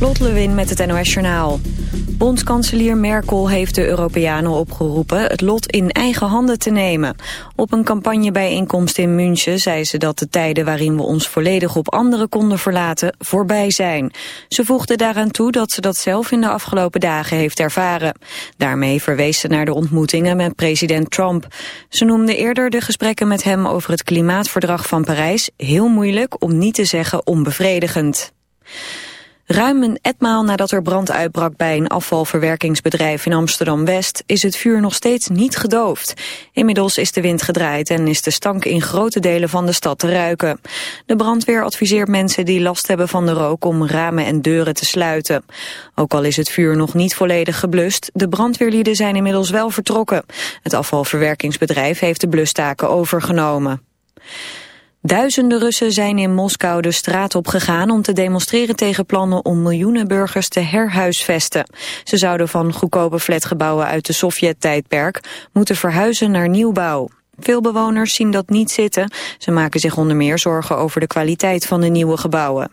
Lot Lewin met het NOS Journaal. Bondskanselier Merkel heeft de Europeanen opgeroepen het lot in eigen handen te nemen. Op een campagnebijeenkomst in München zei ze dat de tijden waarin we ons volledig op anderen konden verlaten voorbij zijn. Ze voegde daaraan toe dat ze dat zelf in de afgelopen dagen heeft ervaren. Daarmee verwees ze naar de ontmoetingen met president Trump. Ze noemde eerder de gesprekken met hem over het klimaatverdrag van Parijs heel moeilijk om niet te zeggen onbevredigend. Ruim een etmaal nadat er brand uitbrak bij een afvalverwerkingsbedrijf in Amsterdam-West is het vuur nog steeds niet gedoofd. Inmiddels is de wind gedraaid en is de stank in grote delen van de stad te ruiken. De brandweer adviseert mensen die last hebben van de rook om ramen en deuren te sluiten. Ook al is het vuur nog niet volledig geblust, de brandweerlieden zijn inmiddels wel vertrokken. Het afvalverwerkingsbedrijf heeft de blustaken overgenomen. Duizenden Russen zijn in Moskou de straat op gegaan om te demonstreren tegen plannen om miljoenen burgers te herhuisvesten. Ze zouden van goedkope flatgebouwen uit de Sovjet-tijdperk moeten verhuizen naar nieuwbouw. Veel bewoners zien dat niet zitten. Ze maken zich onder meer zorgen over de kwaliteit van de nieuwe gebouwen.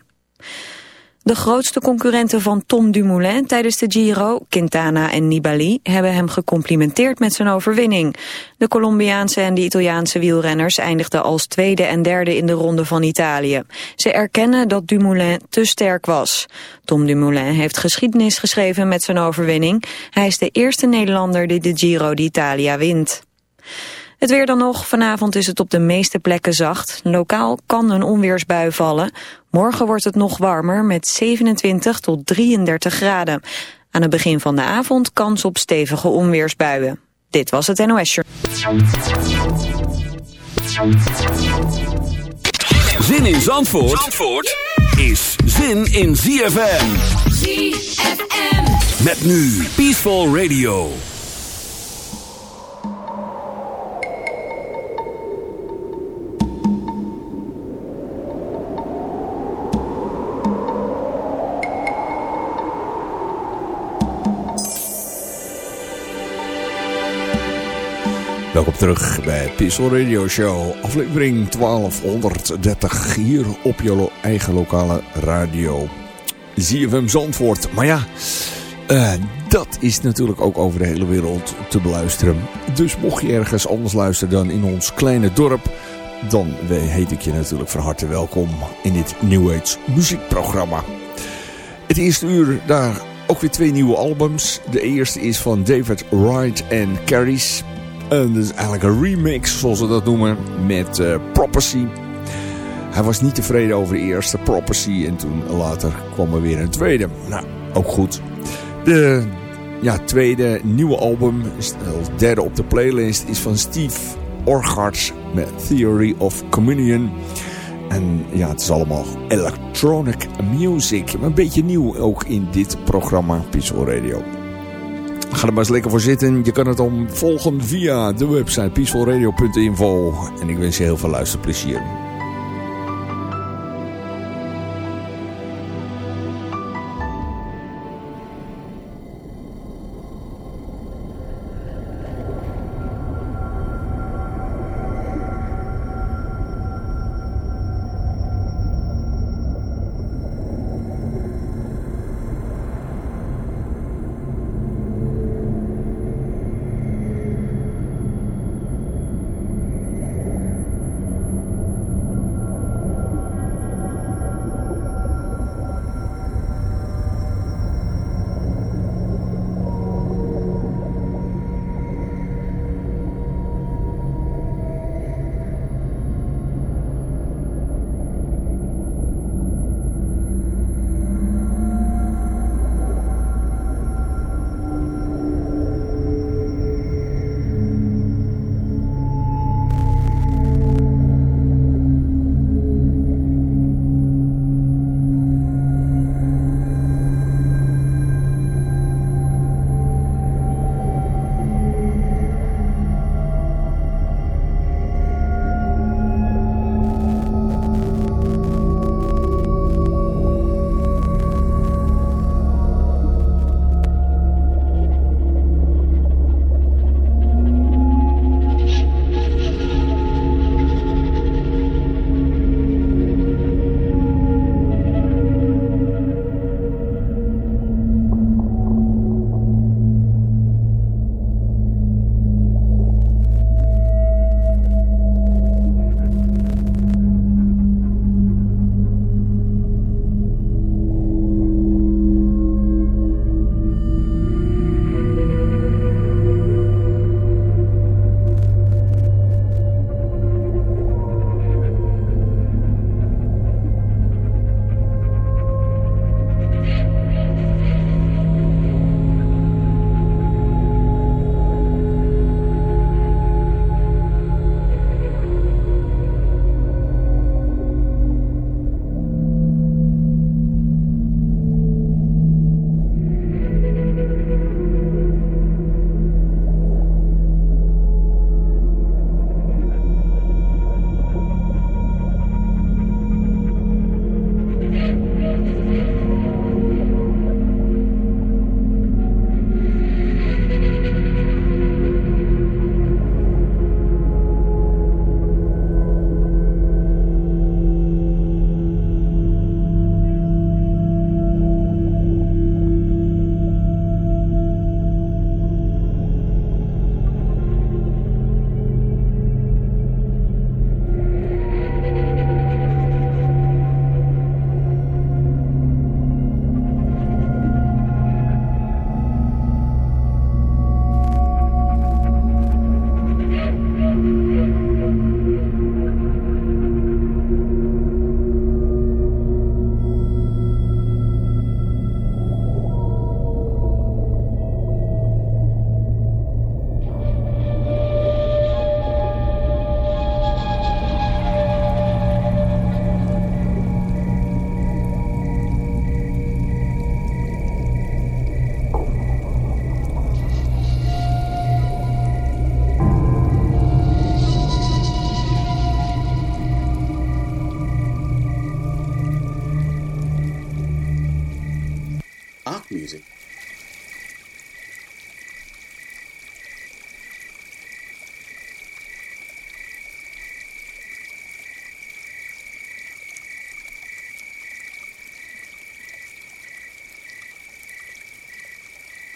De grootste concurrenten van Tom Dumoulin tijdens de Giro, Quintana en Nibali, hebben hem gecomplimenteerd met zijn overwinning. De Colombiaanse en de Italiaanse wielrenners eindigden als tweede en derde in de ronde van Italië. Ze erkennen dat Dumoulin te sterk was. Tom Dumoulin heeft geschiedenis geschreven met zijn overwinning. Hij is de eerste Nederlander die de Giro d'Italia wint. Het weer dan nog. Vanavond is het op de meeste plekken zacht. Lokaal kan een onweersbui vallen. Morgen wordt het nog warmer met 27 tot 33 graden. Aan het begin van de avond kans op stevige onweersbuien. Dit was het NOS Show. Zin in Zandvoort, Zandvoort is zin in ZFM. ZFM. Met nu Peaceful Radio. Welkom terug bij Pistol Radio Show, aflevering 1230 hier op je eigen lokale radio. ZFM Zandvoort. Maar ja, uh, dat is natuurlijk ook over de hele wereld te beluisteren. Dus mocht je ergens anders luisteren dan in ons kleine dorp, dan heet ik je natuurlijk van harte welkom in dit New Age muziekprogramma. Het eerste uur daar ook weer twee nieuwe albums. De eerste is van David Wright en Carries. En is eigenlijk een remix, zoals ze dat noemen, met uh, Prophecy. Hij was niet tevreden over de eerste Prophecy en toen later kwam er weer een tweede. Nou, ook goed. De ja, tweede nieuwe album, het derde op de playlist, is van Steve Orchards met Theory of Communion. En ja, het is allemaal electronic music. Maar een beetje nieuw ook in dit programma Peaceful Radio. Ga er maar eens lekker voor zitten. Je kan het om volgen via de website peacefulradio.info. En ik wens je heel veel luisterplezier.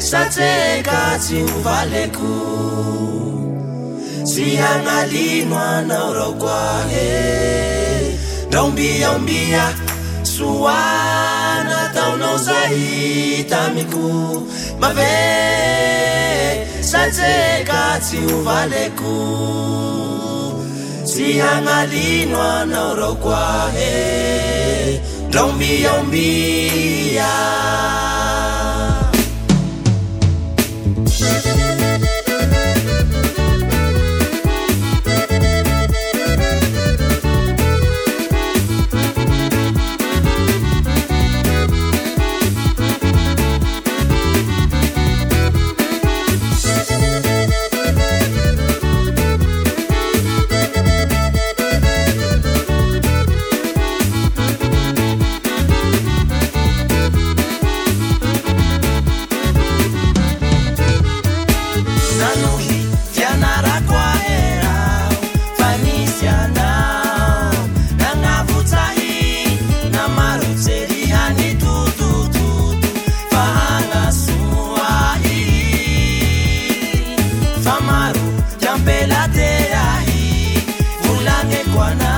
satseka tsy hovaleko tsy hanalino anao raokoahe draombiaombia soana taonao zay tamiko. Mave satseka tsy hovaleko tsy hanalino anao raokoahe draombiaombia Tijuana.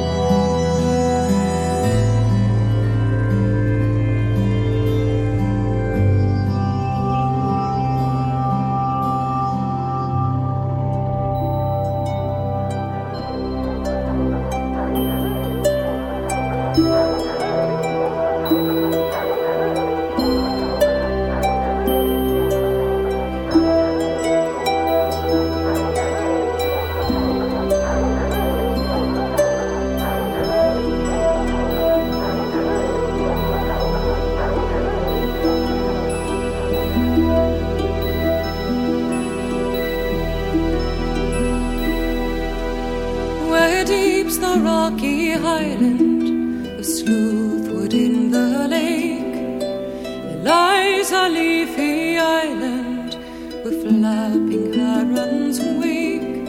deep's the rocky highland, a sleuth wood in the lake. There lies a leafy island with flapping herons wake.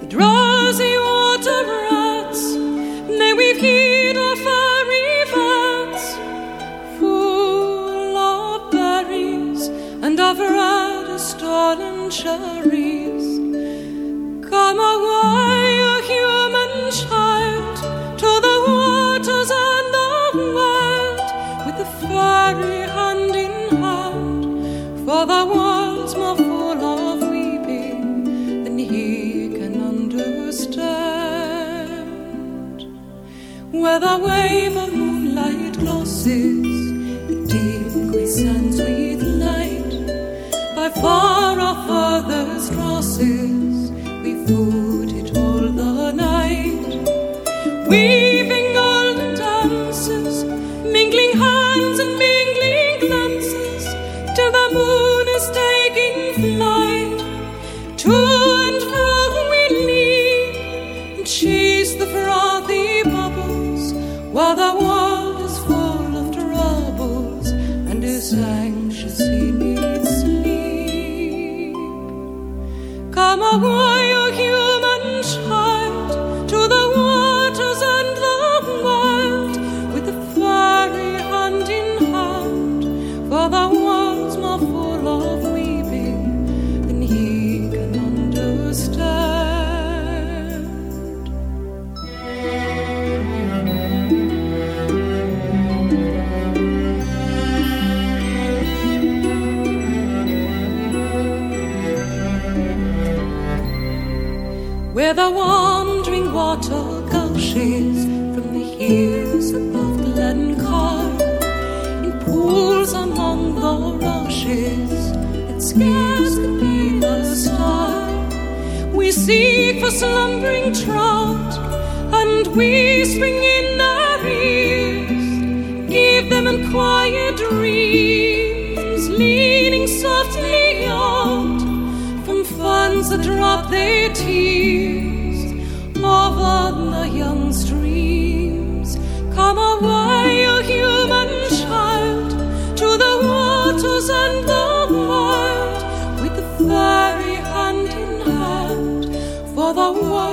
The drowsy water rats, may weave heed our fairy vats, full of berries and of red stolen cherries. the world's more full of weeping than he can understand. Where the wave of moonlight glosses the deep grey sands with light, by far. where the wandering water gushes from the hills above Glencar in pools among the rushes that scarce can be the star. We seek for slumbering trout and we swing in the ears, give them in quiet dreams, leaning softly out from funds that drop their tears. whoa.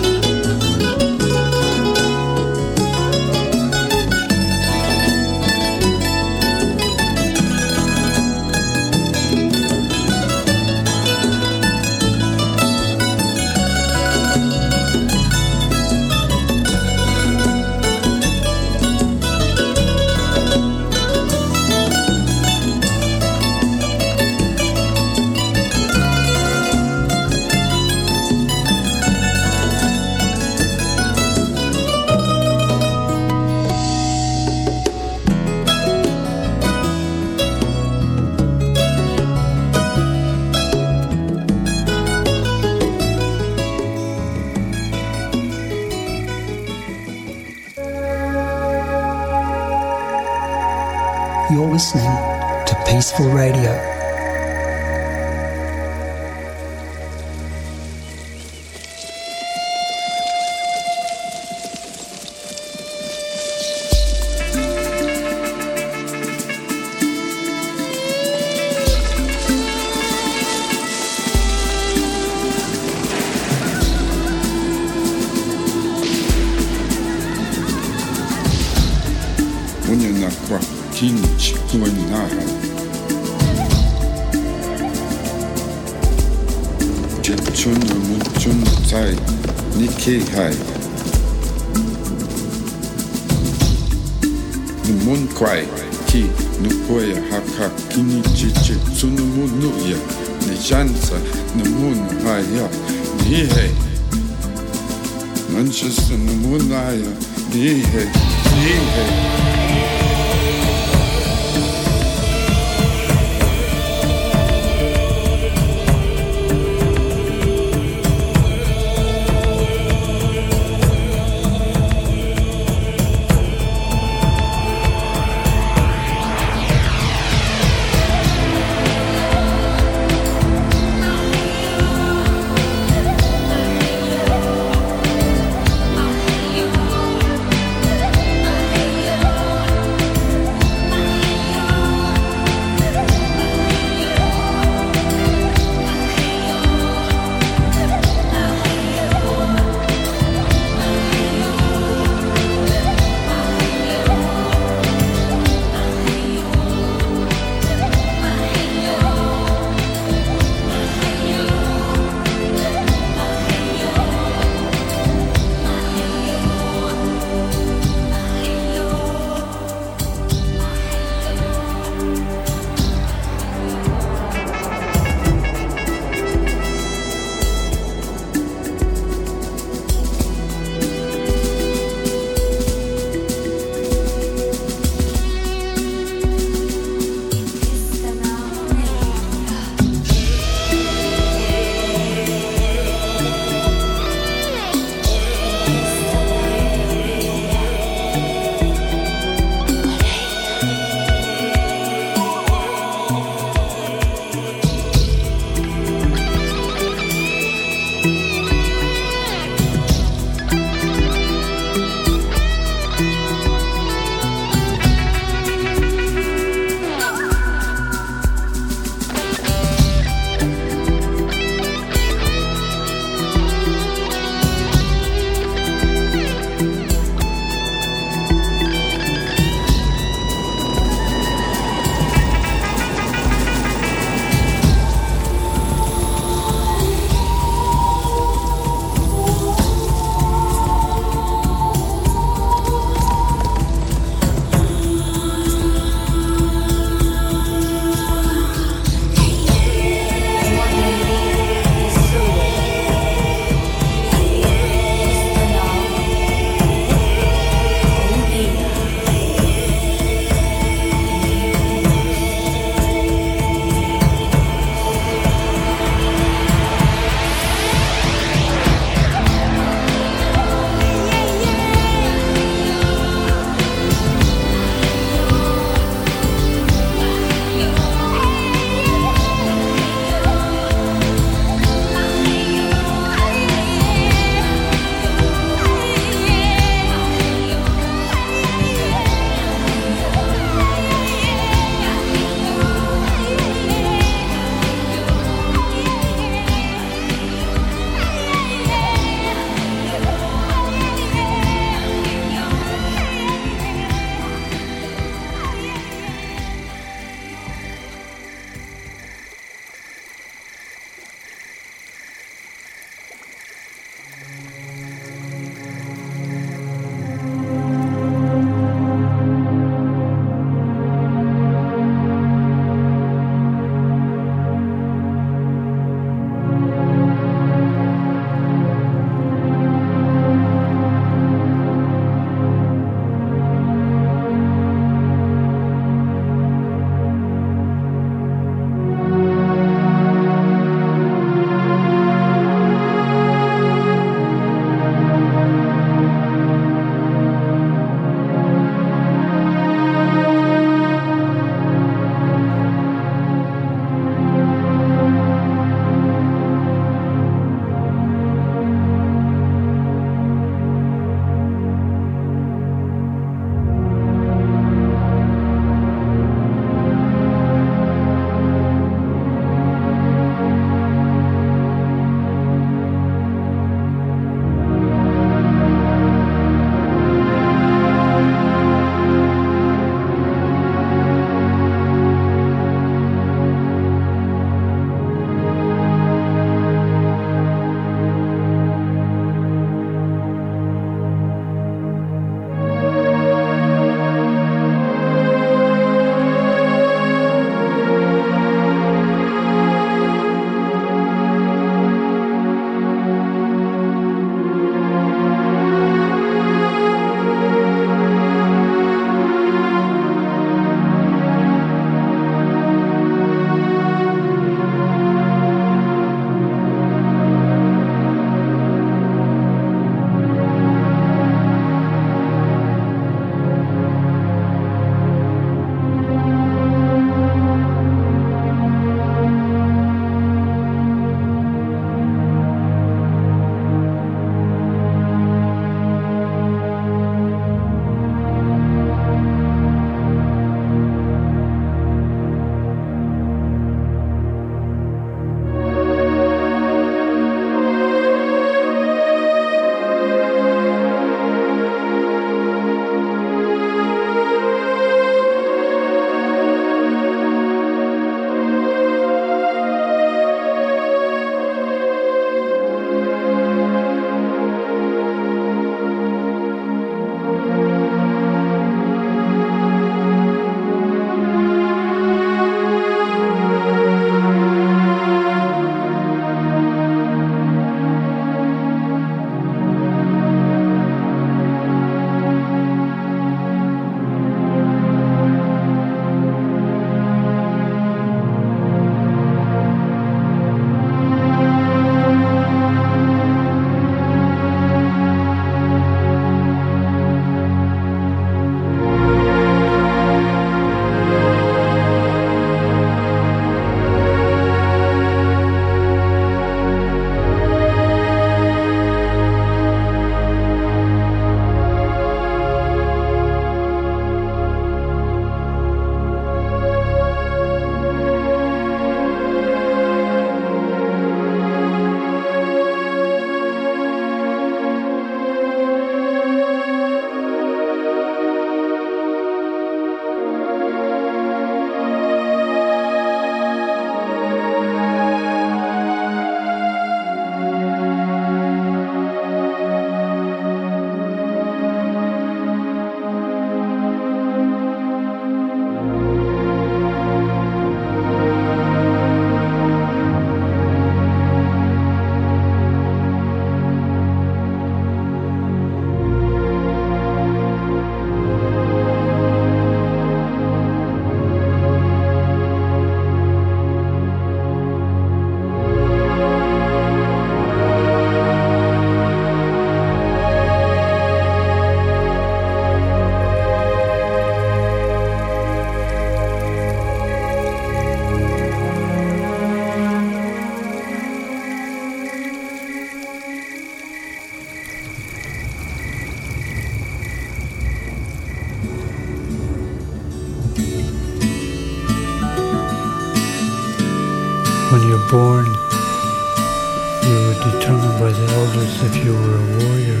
If you were a warrior.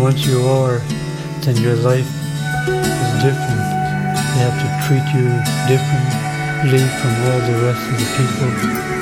Once you are, then your life is different. They have to treat you differently from all the rest of the people.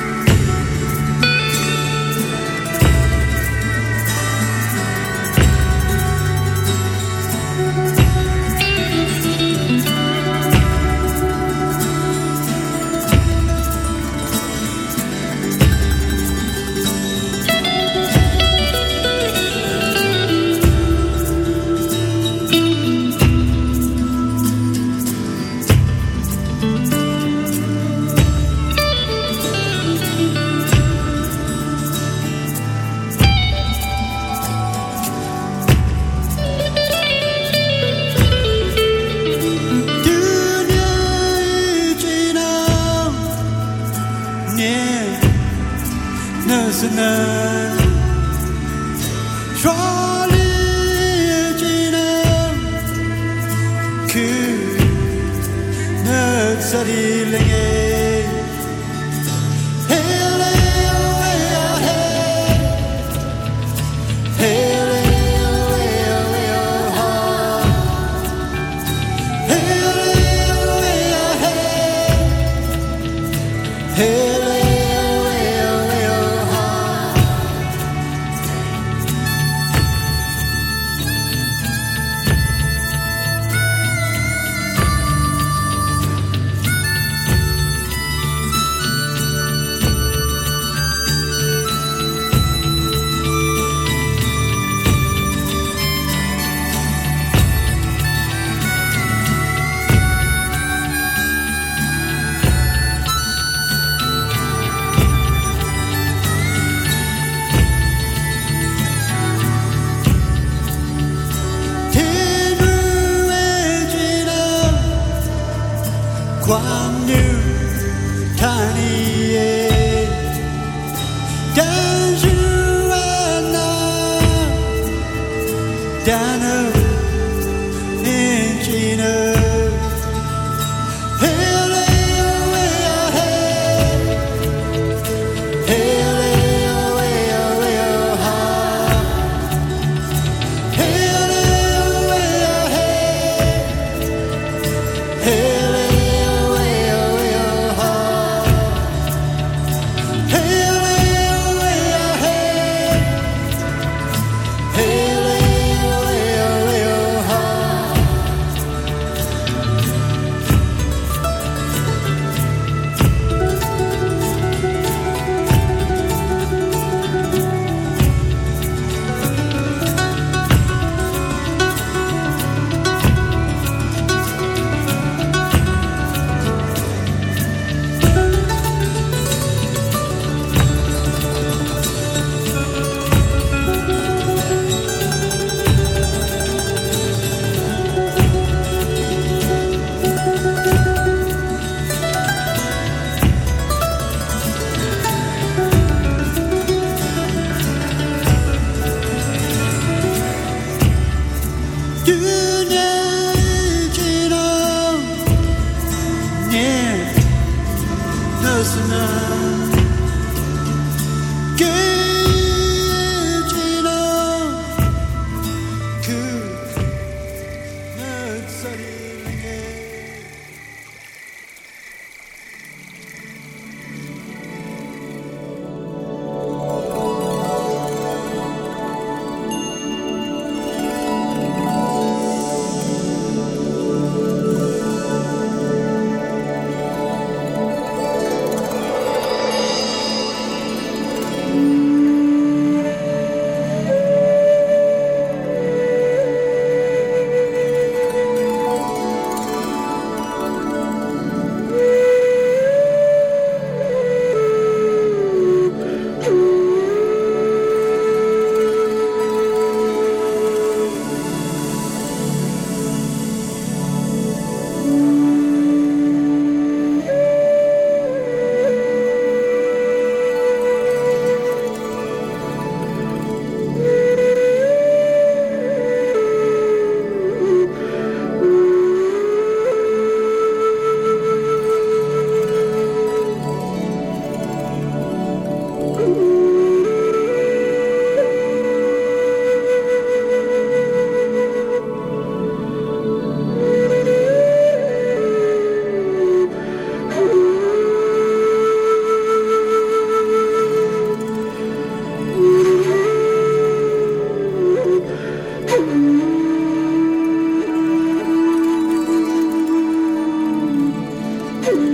Mm-hmm.